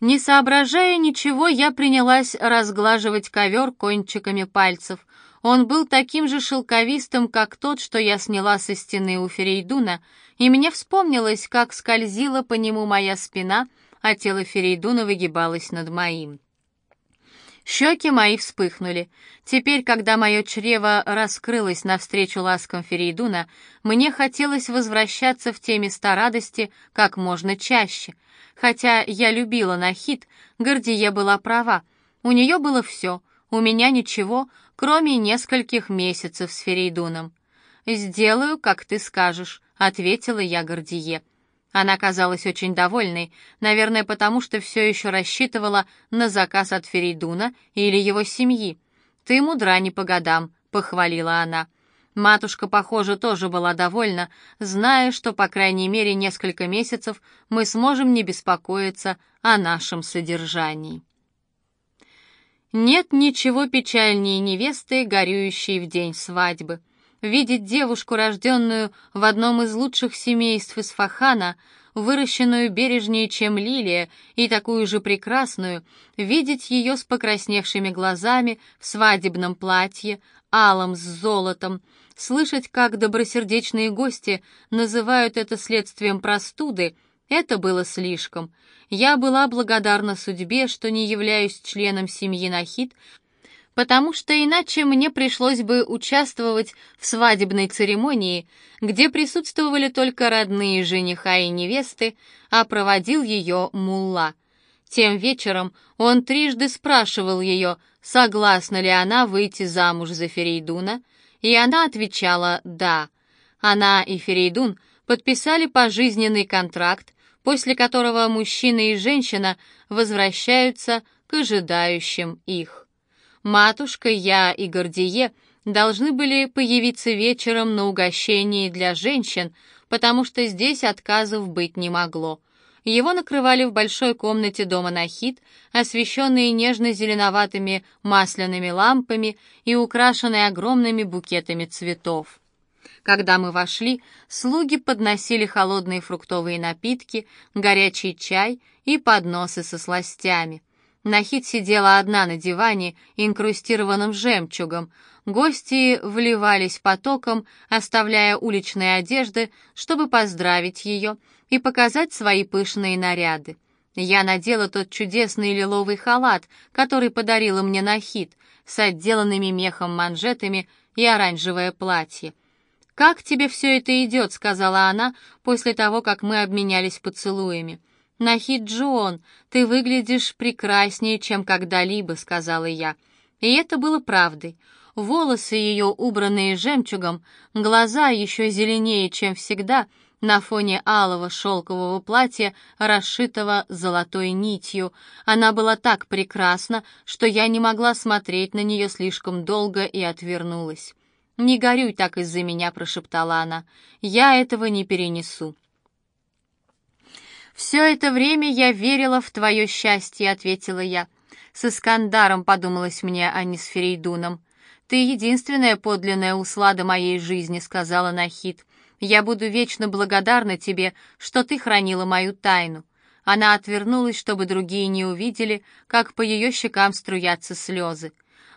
Не соображая ничего, я принялась разглаживать ковер кончиками пальцев. Он был таким же шелковистым, как тот, что я сняла со стены у Ферейдуна, и мне вспомнилось, как скользила по нему моя спина, а тело Ферейдуна выгибалось над моим. Щеки мои вспыхнули. Теперь, когда мое чрево раскрылось навстречу ласкам Ферейдуна, мне хотелось возвращаться в те места радости как можно чаще — Хотя я любила Нахид, Гордие была права. У нее было все, у меня ничего, кроме нескольких месяцев с Ферейдуном. «Сделаю, как ты скажешь», — ответила я Гордие. Она казалась очень довольной, наверное, потому что все еще рассчитывала на заказ от Ферейдуна или его семьи. «Ты мудра не по годам», — похвалила она. Матушка, похоже, тоже была довольна, зная, что, по крайней мере, несколько месяцев мы сможем не беспокоиться о нашем содержании. Нет ничего печальнее невесты, горюющей в день свадьбы. Видеть девушку, рожденную в одном из лучших семейств из Фахана, выращенную бережнее, чем лилия, и такую же прекрасную, видеть ее с покрасневшими глазами в свадебном платье, алом с золотом, слышать, как добросердечные гости называют это следствием простуды, это было слишком. Я была благодарна судьбе, что не являюсь членом семьи Нахид, потому что иначе мне пришлось бы участвовать в свадебной церемонии, где присутствовали только родные жениха и невесты, а проводил ее мулла. Тем вечером он трижды спрашивал ее, согласна ли она выйти замуж за Ферейдуна, и она отвечала «да». Она и Ферейдун подписали пожизненный контракт, после которого мужчина и женщина возвращаются к ожидающим их. Матушка, я и Гордие должны были появиться вечером на угощении для женщин, потому что здесь отказов быть не могло. Его накрывали в большой комнате дома Нахид, освещенные нежно-зеленоватыми масляными лампами и украшенные огромными букетами цветов. Когда мы вошли, слуги подносили холодные фруктовые напитки, горячий чай и подносы со сластями. Нахид сидела одна на диване, инкрустированном жемчугом. Гости вливались потоком, оставляя уличные одежды, чтобы поздравить ее и показать свои пышные наряды. Я надела тот чудесный лиловый халат, который подарила мне Нахид, с отделанными мехом манжетами и оранжевое платье. «Как тебе все это идет?» — сказала она после того, как мы обменялись поцелуями. «Нахид Джон, ты выглядишь прекраснее, чем когда-либо», — сказала я. И это было правдой. Волосы ее, убранные жемчугом, глаза еще зеленее, чем всегда, на фоне алого шелкового платья, расшитого золотой нитью. Она была так прекрасна, что я не могла смотреть на нее слишком долго и отвернулась. «Не горюй так из-за меня», — прошептала она. «Я этого не перенесу». «Все это время я верила в твое счастье», — ответила я. «С Искандаром подумалось мне, а не с Ферейдуном». «Ты единственная подлинная услада моей жизни», — сказала Нахид. «Я буду вечно благодарна тебе, что ты хранила мою тайну». Она отвернулась, чтобы другие не увидели, как по ее щекам струятся слезы.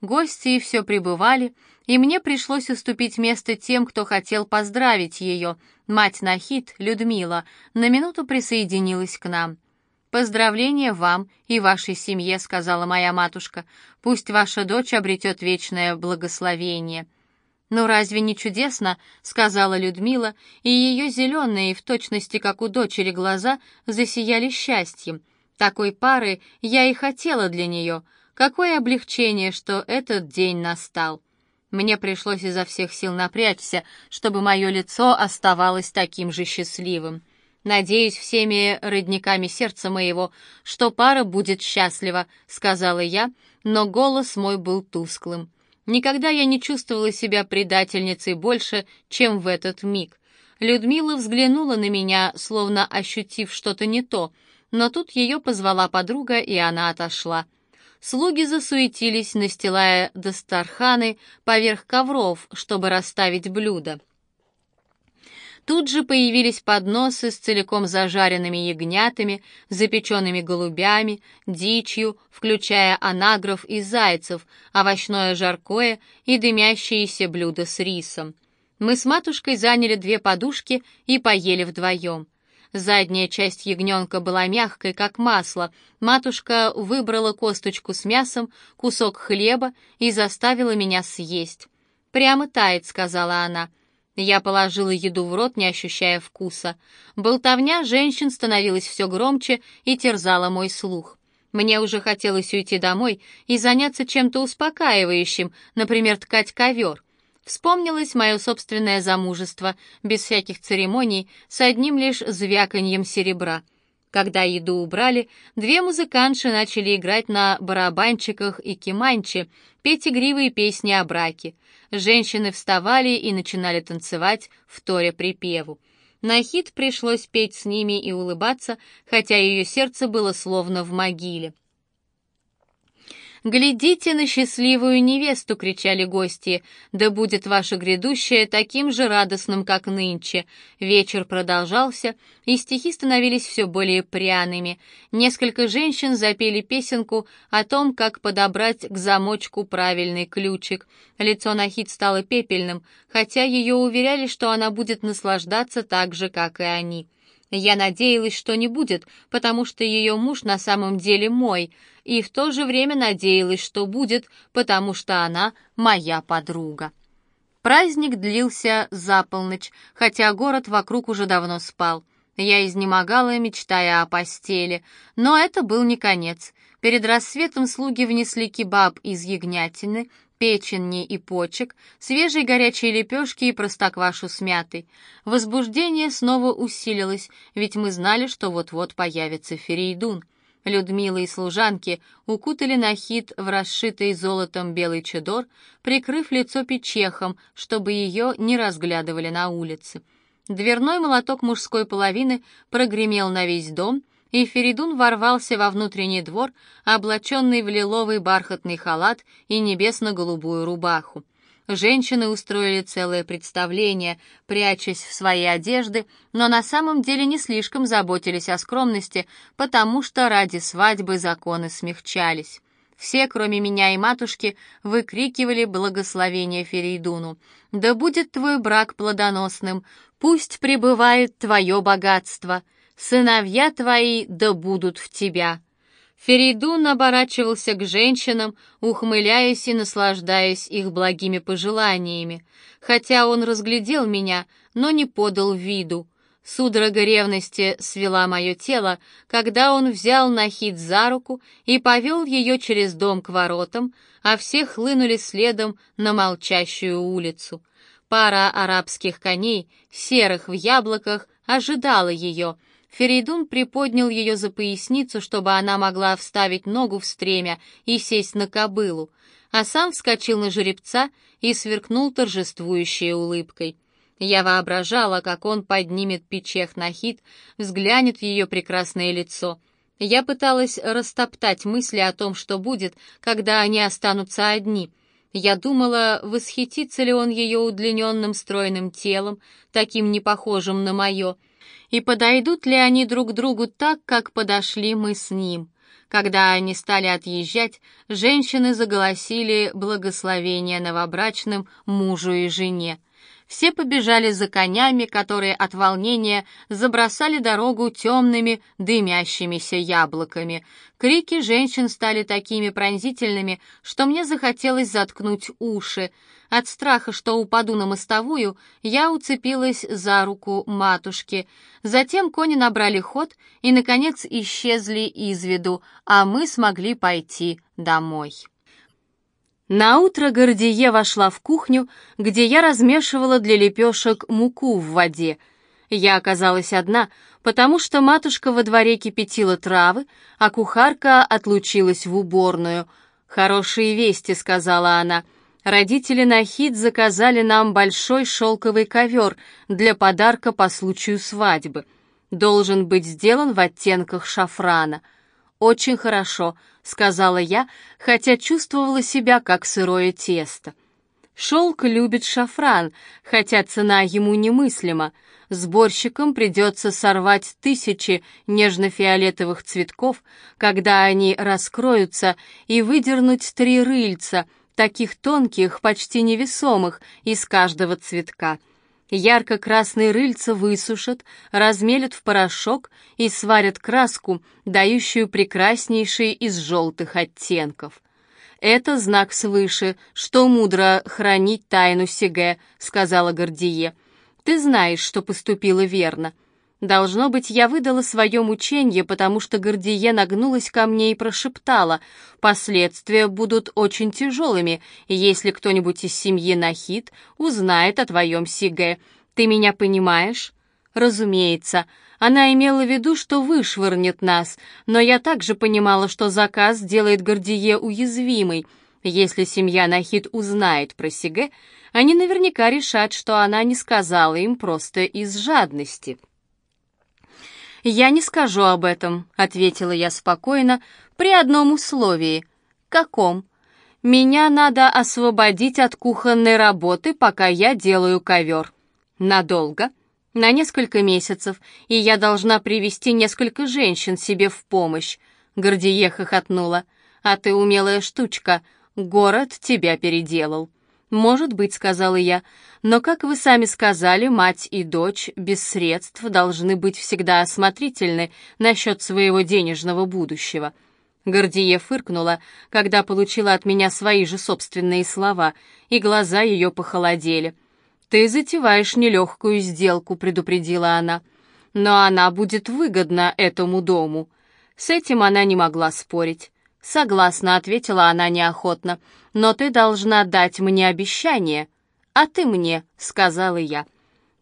Гости все прибывали, и мне пришлось уступить место тем, кто хотел поздравить ее. Мать Нахид, Людмила, на минуту присоединилась к нам. «Поздравления вам и вашей семье», — сказала моя матушка. «Пусть ваша дочь обретет вечное благословение». «Ну разве не чудесно?» — сказала Людмила, и ее зеленые, в точности как у дочери, глаза засияли счастьем. Такой пары я и хотела для нее — Какое облегчение, что этот день настал. Мне пришлось изо всех сил напрячься, чтобы мое лицо оставалось таким же счастливым. «Надеюсь всеми родниками сердца моего, что пара будет счастлива», — сказала я, но голос мой был тусклым. Никогда я не чувствовала себя предательницей больше, чем в этот миг. Людмила взглянула на меня, словно ощутив что-то не то, но тут ее позвала подруга, и она отошла. Слуги засуетились, настилая дастарханы поверх ковров, чтобы расставить блюда. Тут же появились подносы с целиком зажаренными ягнятами, запеченными голубями, дичью, включая анагров и зайцев, овощное жаркое и дымящиеся блюда с рисом. Мы с матушкой заняли две подушки и поели вдвоем. Задняя часть ягненка была мягкой, как масло. Матушка выбрала косточку с мясом, кусок хлеба и заставила меня съесть. «Прямо тает», — сказала она. Я положила еду в рот, не ощущая вкуса. Болтовня женщин становилась все громче и терзала мой слух. Мне уже хотелось уйти домой и заняться чем-то успокаивающим, например, ткать ковер. Вспомнилось мое собственное замужество, без всяких церемоний, с одним лишь звяканьем серебра. Когда еду убрали, две музыканши начали играть на барабанчиках и киманче, петь игривые песни о браке — Женщины вставали и начинали танцевать, вторя припеву. Нахид пришлось петь с ними и улыбаться, хотя ее сердце было словно в могиле. «Глядите на счастливую невесту!» — кричали гости. «Да будет ваше грядущее таким же радостным, как нынче!» Вечер продолжался, и стихи становились все более пряными. Несколько женщин запели песенку о том, как подобрать к замочку правильный ключик. Лицо Нахид стало пепельным, хотя ее уверяли, что она будет наслаждаться так же, как и они. Я надеялась, что не будет, потому что ее муж на самом деле мой, и в то же время надеялась, что будет, потому что она моя подруга. Праздник длился за полночь, хотя город вокруг уже давно спал. Я изнемогала, мечтая о постели, но это был не конец. Перед рассветом слуги внесли кебаб из ягнятины, печени и почек, свежие горячие лепешки и простоквашу с мятой. Возбуждение снова усилилось, ведь мы знали, что вот-вот появится Ферейдун. Людмила и служанки укутали Нахид в расшитый золотом белый чедор, прикрыв лицо печехом, чтобы ее не разглядывали на улице. Дверной молоток мужской половины прогремел на весь дом — и Феридун ворвался во внутренний двор, облаченный в лиловый бархатный халат и небесно-голубую рубаху. Женщины устроили целое представление, прячась в свои одежды, но на самом деле не слишком заботились о скромности, потому что ради свадьбы законы смягчались. Все, кроме меня и матушки, выкрикивали благословение Ферейдуну. «Да будет твой брак плодоносным! Пусть пребывает твое богатство!» Сыновья твои да будут в тебя». Феридун оборачивался к женщинам, ухмыляясь и наслаждаясь их благими пожеланиями. Хотя он разглядел меня, но не подал виду. Судорога ревности свела мое тело, когда он взял Нахид за руку и повел ее через дом к воротам, а все хлынули следом на молчащую улицу. Пара арабских коней, серых в яблоках, ожидала ее — Ферейдун приподнял ее за поясницу, чтобы она могла вставить ногу в стремя и сесть на кобылу, а сам вскочил на жеребца и сверкнул торжествующей улыбкой. Я воображала, как он поднимет печех на хит, взглянет в ее прекрасное лицо. Я пыталась растоптать мысли о том, что будет, когда они останутся одни. Я думала, восхитится ли он ее удлиненным стройным телом, таким непохожим на мое, и подойдут ли они друг другу так, как подошли мы с ним. Когда они стали отъезжать, женщины заголосили благословение новобрачным мужу и жене. Все побежали за конями, которые от волнения забросали дорогу темными, дымящимися яблоками. Крики женщин стали такими пронзительными, что мне захотелось заткнуть уши. От страха, что упаду на мостовую, я уцепилась за руку матушки. Затем кони набрали ход и, наконец, исчезли из виду, а мы смогли пойти домой. Наутро Гордие вошла в кухню, где я размешивала для лепешек муку в воде. Я оказалась одна, потому что матушка во дворе кипятила травы, а кухарка отлучилась в уборную. «Хорошие вести», — сказала она, — Родители Нахид заказали нам большой шелковый ковер для подарка по случаю свадьбы. Должен быть сделан в оттенках шафрана. «Очень хорошо», — сказала я, хотя чувствовала себя как сырое тесто. Шелк любит шафран, хотя цена ему немыслима. Сборщикам придется сорвать тысячи нежно-фиолетовых цветков, когда они раскроются, и выдернуть три рыльца, таких тонких, почти невесомых, из каждого цветка. Ярко-красные рыльца высушат, размелят в порошок и сварят краску, дающую прекраснейший из желтых оттенков. «Это знак свыше, что мудро хранить тайну Сиге», — сказала Гордие. «Ты знаешь, что поступила верно». Должно быть, я выдала свое мучение, потому что Гордие нагнулась ко мне и прошептала, «Последствия будут очень тяжелыми, если кто-нибудь из семьи Нахид узнает о твоем Сиге. Ты меня понимаешь?» «Разумеется. Она имела в виду, что вышвырнет нас, но я также понимала, что заказ делает Гордие уязвимой. Если семья Нахид узнает про Сиге, они наверняка решат, что она не сказала им просто из жадности. «Я не скажу об этом», — ответила я спокойно, «при одном условии». «Каком?» «Меня надо освободить от кухонной работы, пока я делаю ковер». «Надолго?» на несколько месяцев, и я должна привести несколько женщин себе в помощь. Гордие хохотнула. А ты умелая штучка, город тебя переделал. «Может быть», — сказала я, — «но, как вы сами сказали, мать и дочь без средств должны быть всегда осмотрительны насчет своего денежного будущего». Гордие фыркнула, когда получила от меня свои же собственные слова, и глаза ее похолодели — «Ты затеваешь нелегкую сделку», — предупредила она. «Но она будет выгодна этому дому». С этим она не могла спорить. «Согласна», — ответила она неохотно, «но ты должна дать мне обещание». «А ты мне», — сказала я.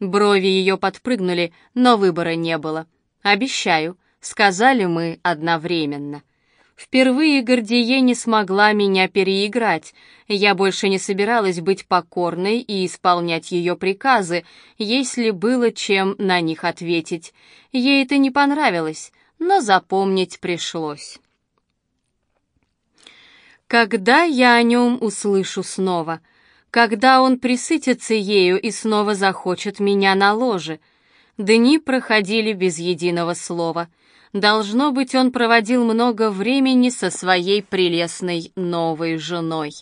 Брови ее подпрыгнули, но выбора не было. «Обещаю», — сказали мы одновременно. Впервые Гордие не смогла меня переиграть. Я больше не собиралась быть покорной и исполнять ее приказы, если было чем на них ответить. Ей это не понравилось, но запомнить пришлось. Когда я о нем услышу снова? Когда он присытится ею и снова захочет меня на ложе? Дни проходили без единого слова — Должно быть, он проводил много времени со своей прелестной новой женой.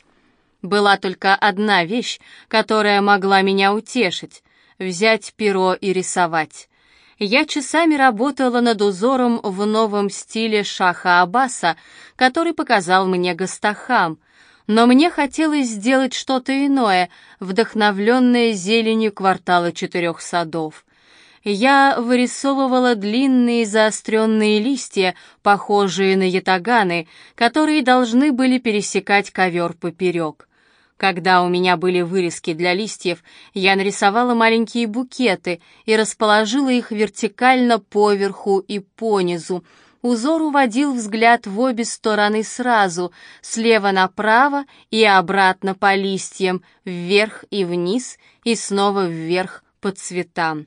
Была только одна вещь, которая могла меня утешить — взять перо и рисовать. Я часами работала над узором в новом стиле Шаха Аббаса, который показал мне Гастахам, но мне хотелось сделать что-то иное, вдохновленное зеленью квартала четырех садов я вырисовывала длинные заостренные листья, похожие на ятаганы, которые должны были пересекать ковер поперек. Когда у меня были вырезки для листьев, я нарисовала маленькие букеты и расположила их вертикально поверху и понизу. Узор уводил взгляд в обе стороны сразу, слева направо и обратно по листьям, вверх и вниз, и снова вверх по цветам.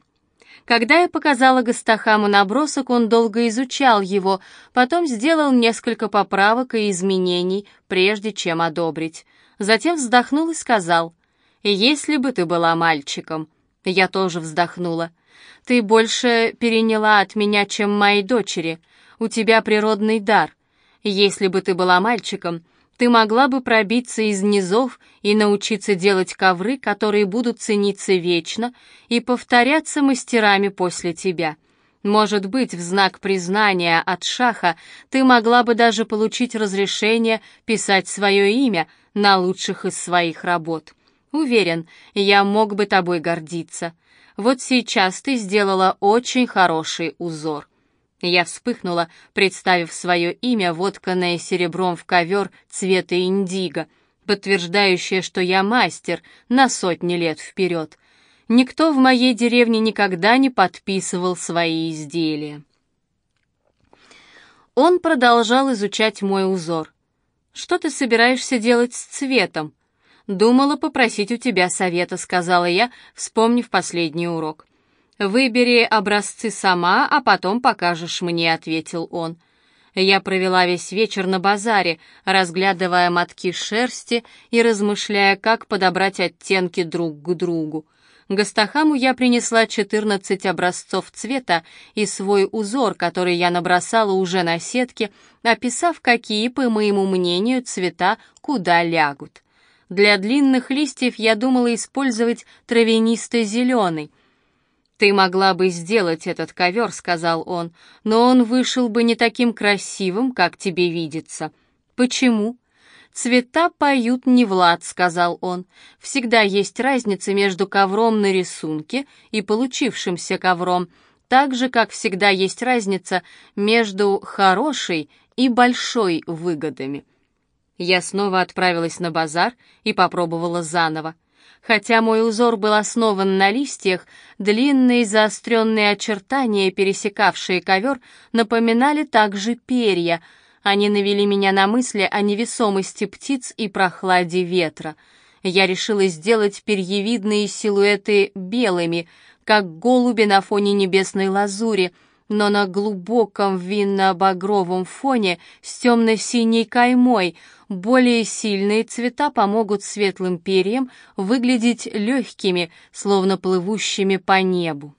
Когда я показала Гастахаму набросок, он долго изучал его, потом сделал несколько поправок и изменений, прежде чем одобрить. Затем вздохнул и сказал, «Если бы ты была мальчиком». Я тоже вздохнула. «Ты больше переняла от меня, чем мои дочери. У тебя природный дар. Если бы ты была мальчиком, ты могла бы пробиться из низов и научиться делать ковры, которые будут цениться вечно и повторяться мастерами после тебя. Может быть, в знак признания от Шаха ты могла бы даже получить разрешение писать свое имя на лучших из своих работ. Уверен, я мог бы тобой гордиться. Вот сейчас ты сделала очень хороший узор. Я вспыхнула, представив свое имя, вотканное серебром в ковер цвета индиго, подтверждающее, что я мастер на сотни лет вперед. Никто в моей деревне никогда не подписывал свои изделия. Он продолжал изучать мой узор. «Что ты собираешься делать с цветом?» «Думала попросить у тебя совета», — сказала я, вспомнив последний урок. «Выбери образцы сама, а потом покажешь мне», — ответил он. Я провела весь вечер на базаре, разглядывая мотки шерсти и размышляя, как подобрать оттенки друг к другу. Гастахаму я принесла 14 образцов цвета и свой узор, который я набросала уже на сетке, описав, какие, по моему мнению, цвета куда лягут. Для длинных листьев я думала использовать травянисто-зеленый, «Ты могла бы сделать этот ковер», — сказал он, «но он вышел бы не таким красивым, как тебе видится». «Почему?» «Цвета поют не Влад», — сказал он. «Всегда есть разница между ковром на рисунке и получившимся ковром, так же, как всегда есть разница между хорошей и большой выгодами». Я снова отправилась на базар и попробовала заново. Хотя мой узор был основан на листьях, длинные заостренные очертания, пересекавшие ковер, напоминали также перья. Они навели меня на мысли о невесомости птиц и прохладе ветра. Я решила сделать перьевидные силуэты белыми, как голуби на фоне небесной лазури — но на глубоком винно-багровом фоне с темно-синей каймой более сильные цвета помогут светлым перьям выглядеть легкими, словно плывущими по небу.